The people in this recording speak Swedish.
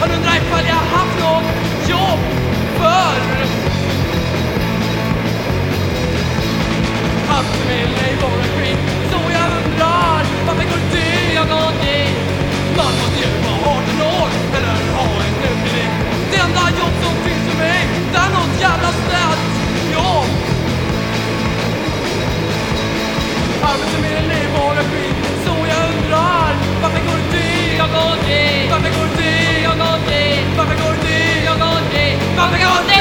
Han undrar ifall jag haft något jobb förr. Han smäller i våra skit, så jag undrar varför går det jag någon dit? Man måste ju vara 18 år eller ha en utbildning. Det enda jobb som finns för mig, det är något jävla snällt jobb. coming going now.